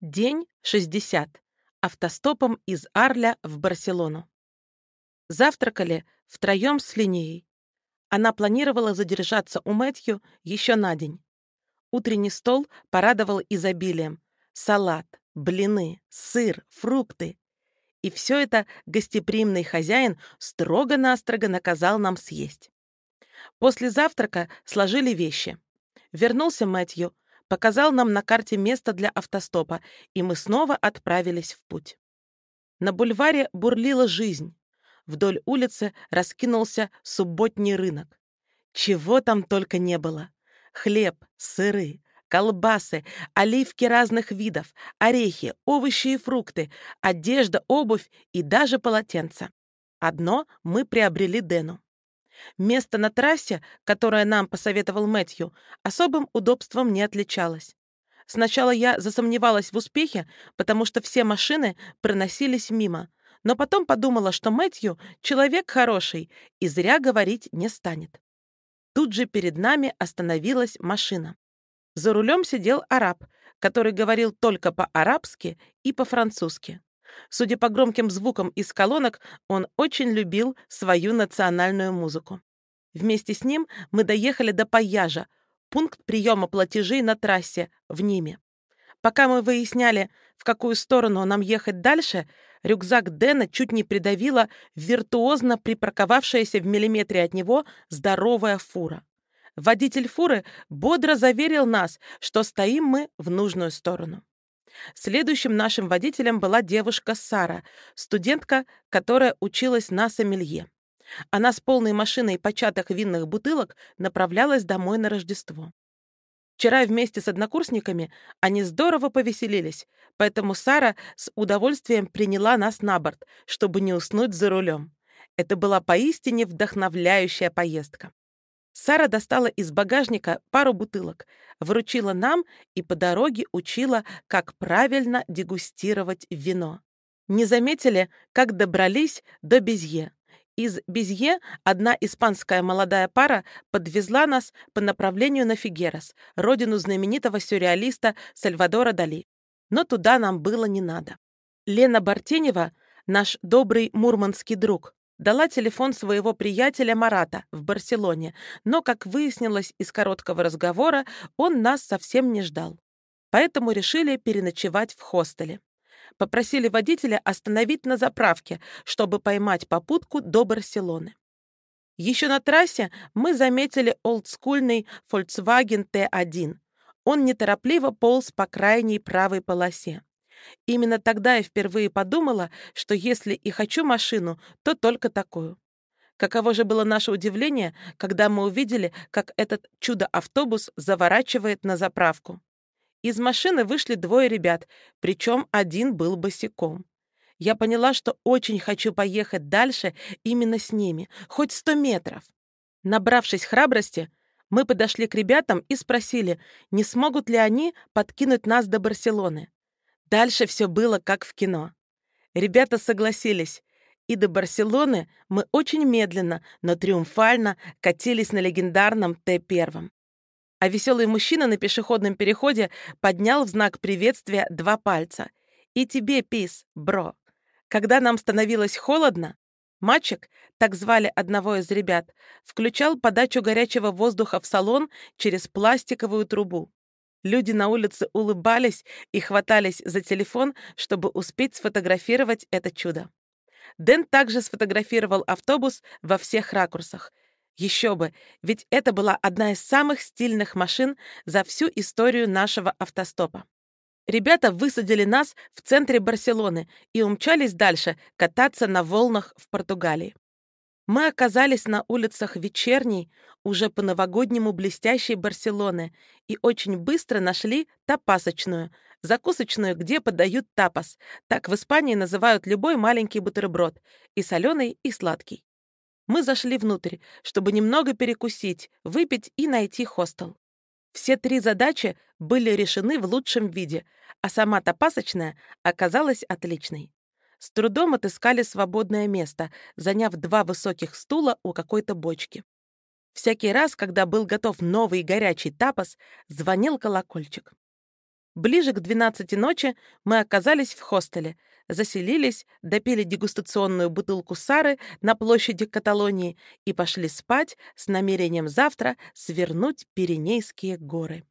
День 60. Автостопом из Арля в Барселону. Завтракали втроем с Линеей. Она планировала задержаться у Мэтью еще на день. Утренний стол порадовал изобилием. Салат, блины, сыр, фрукты. И все это гостеприимный хозяин строго-настрого наказал нам съесть. После завтрака сложили вещи. Вернулся Мэтью, показал нам на карте место для автостопа, и мы снова отправились в путь. На бульваре бурлила жизнь. Вдоль улицы раскинулся субботний рынок. Чего там только не было. Хлеб, сыры, колбасы, оливки разных видов, орехи, овощи и фрукты, одежда, обувь и даже полотенца. Одно мы приобрели Дэну. Место на трассе, которое нам посоветовал Мэтью, особым удобством не отличалось. Сначала я засомневалась в успехе, потому что все машины проносились мимо, но потом подумала, что Мэтью — человек хороший и зря говорить не станет. Тут же перед нами остановилась машина. За рулем сидел араб, который говорил только по-арабски и по-французски. Судя по громким звукам из колонок, он очень любил свою национальную музыку. Вместе с ним мы доехали до Паяжа, пункт приема платежей на трассе, в Ниме. Пока мы выясняли, в какую сторону нам ехать дальше, рюкзак Дэна чуть не придавила виртуозно припарковавшаяся в миллиметре от него здоровая фура. Водитель фуры бодро заверил нас, что стоим мы в нужную сторону. Следующим нашим водителем была девушка Сара, студентка, которая училась на сомелье. Она с полной машиной початых винных бутылок направлялась домой на Рождество. Вчера вместе с однокурсниками они здорово повеселились, поэтому Сара с удовольствием приняла нас на борт, чтобы не уснуть за рулем. Это была поистине вдохновляющая поездка. Сара достала из багажника пару бутылок, вручила нам и по дороге учила, как правильно дегустировать вино. Не заметили, как добрались до Безье. Из Безье одна испанская молодая пара подвезла нас по направлению на Фигерас, родину знаменитого сюрреалиста Сальвадора Дали. Но туда нам было не надо. Лена Бартенева, наш добрый мурманский друг, дала телефон своего приятеля Марата в Барселоне, но, как выяснилось из короткого разговора, он нас совсем не ждал. Поэтому решили переночевать в хостеле. Попросили водителя остановить на заправке, чтобы поймать попутку до Барселоны. Еще на трассе мы заметили олдскульный Volkswagen T1. Он неторопливо полз по крайней правой полосе. Именно тогда я впервые подумала, что если и хочу машину, то только такую. Каково же было наше удивление, когда мы увидели, как этот чудо-автобус заворачивает на заправку. Из машины вышли двое ребят, причем один был босиком. Я поняла, что очень хочу поехать дальше именно с ними, хоть сто метров. Набравшись храбрости, мы подошли к ребятам и спросили, не смогут ли они подкинуть нас до Барселоны. Дальше все было как в кино. Ребята согласились, и до Барселоны мы очень медленно, но триумфально катились на легендарном Т-1. А веселый мужчина на пешеходном переходе поднял в знак приветствия два пальца. «И тебе, пис, бро». Когда нам становилось холодно, Мальчик, так звали одного из ребят, включал подачу горячего воздуха в салон через пластиковую трубу. Люди на улице улыбались и хватались за телефон, чтобы успеть сфотографировать это чудо. Дэн также сфотографировал автобус во всех ракурсах. Еще бы, ведь это была одна из самых стильных машин за всю историю нашего автостопа. Ребята высадили нас в центре Барселоны и умчались дальше кататься на волнах в Португалии. Мы оказались на улицах вечерней, уже по-новогоднему блестящей Барселоны и очень быстро нашли тапасочную, закусочную, где подают тапас. Так в Испании называют любой маленький бутерброд, и соленый, и сладкий. Мы зашли внутрь, чтобы немного перекусить, выпить и найти хостел. Все три задачи были решены в лучшем виде, а сама тапасочная оказалась отличной. С трудом отыскали свободное место, заняв два высоких стула у какой-то бочки. Всякий раз, когда был готов новый горячий тапос, звонил колокольчик. Ближе к 12 ночи мы оказались в хостеле, заселились, допили дегустационную бутылку Сары на площади Каталонии и пошли спать с намерением завтра свернуть Пиренейские горы.